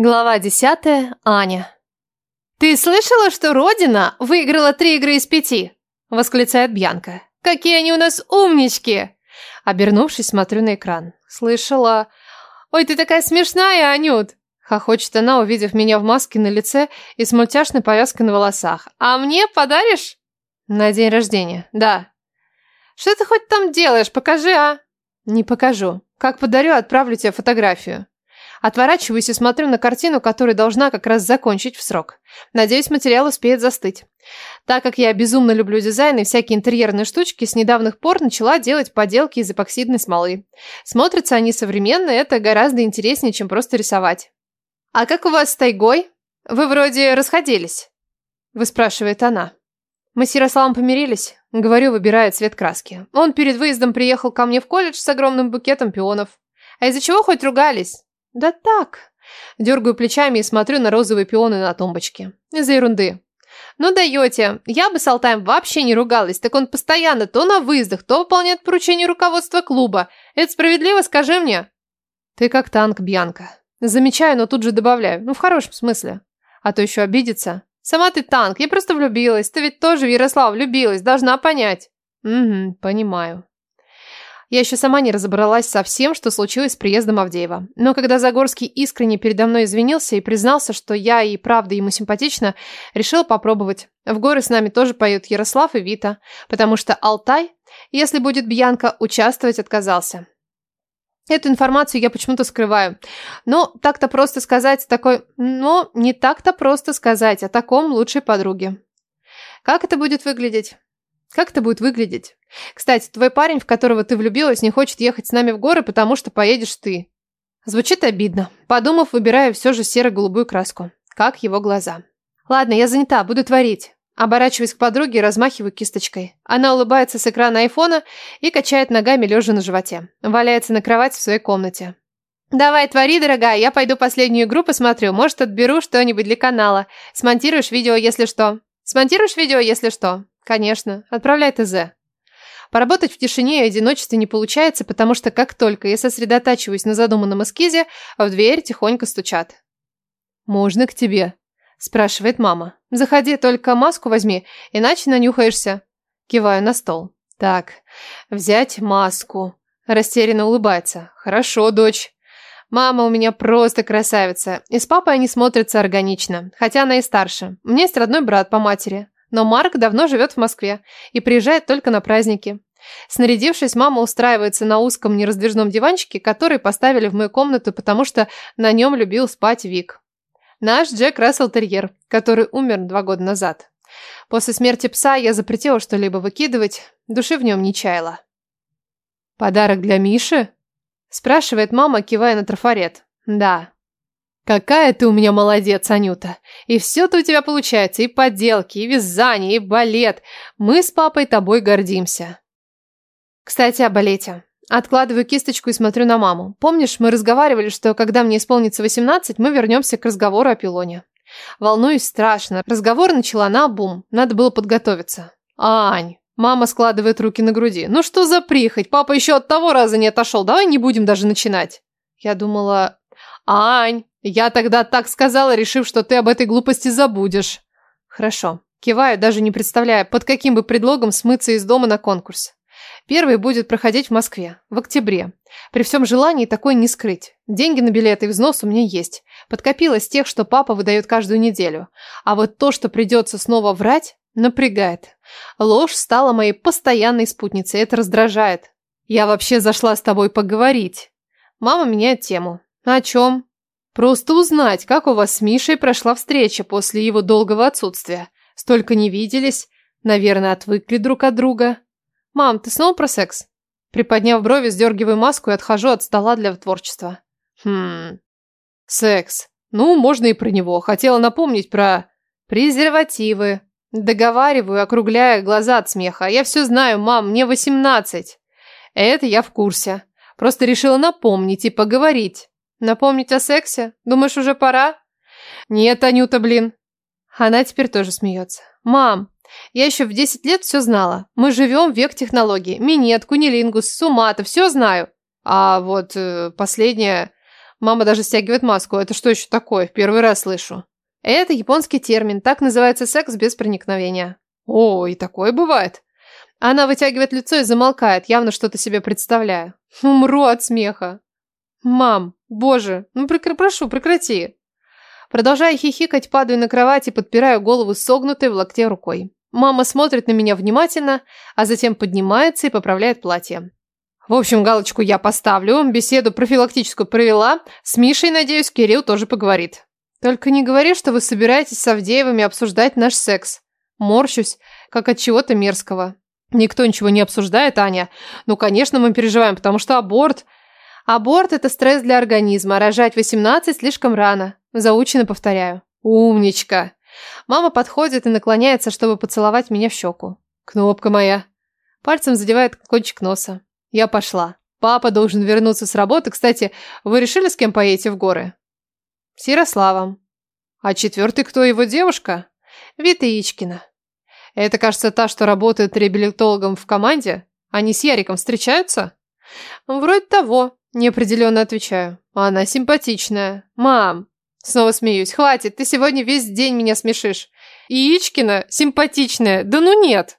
Глава десятая. Аня. «Ты слышала, что Родина выиграла три игры из пяти?» – восклицает Бьянка. «Какие они у нас умнички!» Обернувшись, смотрю на экран. «Слышала. Ой, ты такая смешная, Анют!» Хохочет она, увидев меня в маске на лице и с мультяшной повязкой на волосах. «А мне подаришь?» «На день рождения, да». «Что ты хоть там делаешь? Покажи, а?» «Не покажу. Как подарю, отправлю тебе фотографию». Отворачиваюсь и смотрю на картину, которую должна как раз закончить в срок. Надеюсь, материал успеет застыть. Так как я безумно люблю дизайн и всякие интерьерные штучки, с недавних пор начала делать поделки из эпоксидной смолы. Смотрятся они современно, это гораздо интереснее, чем просто рисовать. «А как у вас с тайгой? Вы вроде расходились?» Выспрашивает она. Мы с Ярославом помирились. Говорю, выбирая цвет краски. Он перед выездом приехал ко мне в колледж с огромным букетом пионов. А из-за чего хоть ругались? Да так. Дергаю плечами и смотрю на розовые пионы на тумбочке. Из-за ерунды. Ну даете. Я бы с Алтаем вообще не ругалась, так он постоянно то на выездах, то выполняет поручения руководства клуба. Это справедливо, скажи мне? Ты как танк, Бьянка. Замечаю, но тут же добавляю. Ну, в хорошем смысле. А то еще обидится. Сама ты танк, я просто влюбилась. Ты ведь тоже в Ярослав влюбилась, должна понять. Угу, понимаю. Я еще сама не разобралась со всем, что случилось с приездом Авдеева. Но когда Загорский искренне передо мной извинился и признался, что я и правда ему симпатична, решила попробовать. В горы с нами тоже поют Ярослав и Вита, потому что Алтай, если будет Бьянка, участвовать отказался. Эту информацию я почему-то скрываю. Но так-то просто сказать такой... Но не так-то просто сказать о таком лучшей подруге. Как это будет выглядеть? Как это будет выглядеть? Кстати, твой парень, в которого ты влюбилась, не хочет ехать с нами в горы, потому что поедешь ты. Звучит обидно. Подумав, выбираю все же серо-голубую краску. Как его глаза. Ладно, я занята, буду творить. Оборачиваюсь к подруге и размахиваю кисточкой. Она улыбается с экрана айфона и качает ногами лежа на животе. Валяется на кровати в своей комнате. «Давай, твори, дорогая, я пойду последнюю игру посмотрю. Может, отберу что-нибудь для канала. Смонтируешь видео, если что». «Смонтируешь видео, если что?» «Конечно. Отправляй ТЗ». Поработать в тишине и одиночестве не получается, потому что как только я сосредотачиваюсь на задуманном эскизе, в дверь тихонько стучат. «Можно к тебе?» – спрашивает мама. «Заходи, только маску возьми, иначе нанюхаешься». Киваю на стол. «Так, взять маску». Растерянно улыбается. «Хорошо, дочь». Мама у меня просто красавица. И с папой они смотрятся органично, хотя она и старше. У меня есть родной брат по матери. Но Марк давно живет в Москве и приезжает только на праздники. Снарядившись, мама устраивается на узком нераздвижном диванчике, который поставили в мою комнату, потому что на нем любил спать Вик. Наш Джек Рассел Терьер, который умер два года назад. После смерти пса я запретила что-либо выкидывать, души в нем не чаяла. «Подарок для Миши?» – спрашивает мама, кивая на трафарет. «Да». Какая ты у меня молодец, Анюта. И все-то у тебя получается, и поделки, и вязание, и балет. Мы с папой тобой гордимся. Кстати, о балете. Откладываю кисточку и смотрю на маму. Помнишь, мы разговаривали, что когда мне исполнится 18, мы вернемся к разговору о пилоне. Волнуюсь страшно. Разговор начала на бум. Надо было подготовиться. Ань, мама складывает руки на груди. Ну что за прихоть? Папа еще от того раза не отошел. Давай не будем даже начинать. Я думала... Ань, я тогда так сказала, решив, что ты об этой глупости забудешь. Хорошо. Киваю, даже не представляя, под каким бы предлогом смыться из дома на конкурс. Первый будет проходить в Москве, в октябре. При всем желании такое не скрыть. Деньги на билеты и взнос у меня есть. Подкопилось тех, что папа выдает каждую неделю. А вот то, что придется снова врать, напрягает. Ложь стала моей постоянной спутницей, это раздражает. Я вообще зашла с тобой поговорить. Мама меняет тему. О чем? Просто узнать, как у вас с Мишей прошла встреча после его долгого отсутствия. Столько не виделись, наверное, отвыкли друг от друга. Мам, ты снова про секс? Приподняв брови, сдергиваю маску и отхожу от стола для творчества. Хм... Секс. Ну, можно и про него. Хотела напомнить про... Презервативы. Договариваю, округляя глаза от смеха. Я все знаю, мам, мне восемнадцать. Это я в курсе. Просто решила напомнить и поговорить. Напомнить о сексе? Думаешь, уже пора? Нет, Анюта, блин. Она теперь тоже смеется. Мам, я еще в 10 лет все знала. Мы живем в век технологий. Минет, кунилингус, сумата, все знаю. А вот э, последнее... Мама даже стягивает маску. Это что еще такое? В первый раз слышу. Это японский термин. Так называется секс без проникновения. О, и такое бывает. Она вытягивает лицо и замолкает, явно что-то себе представляя. Умру от смеха. Мам, боже, ну прекр... прошу, прекрати. Продолжая хихикать, падаю на кровать и подпираю голову согнутой в локте рукой. Мама смотрит на меня внимательно, а затем поднимается и поправляет платье. В общем, галочку я поставлю, беседу профилактическую провела. С Мишей, надеюсь, Кирилл тоже поговорит. Только не говори, что вы собираетесь с Авдеевыми обсуждать наш секс. Морщусь, как от чего-то мерзкого. Никто ничего не обсуждает, Аня. Ну, конечно, мы переживаем, потому что аборт... Аборт – это стресс для организма, рожать 18 слишком рано. Заучено повторяю. Умничка. Мама подходит и наклоняется, чтобы поцеловать меня в щеку. Кнопка моя. Пальцем задевает кончик носа. Я пошла. Папа должен вернуться с работы. Кстати, вы решили, с кем поедете в горы? С Ярославом. А четвертый кто его девушка? Вита Ичкина. Это, кажется, та, что работает реабилитологом в команде? Они с Яриком встречаются? Вроде того, неопределенно отвечаю. Она симпатичная. Мам, снова смеюсь. Хватит, ты сегодня весь день меня смешишь. Яичкина симпатичная. Да ну нет.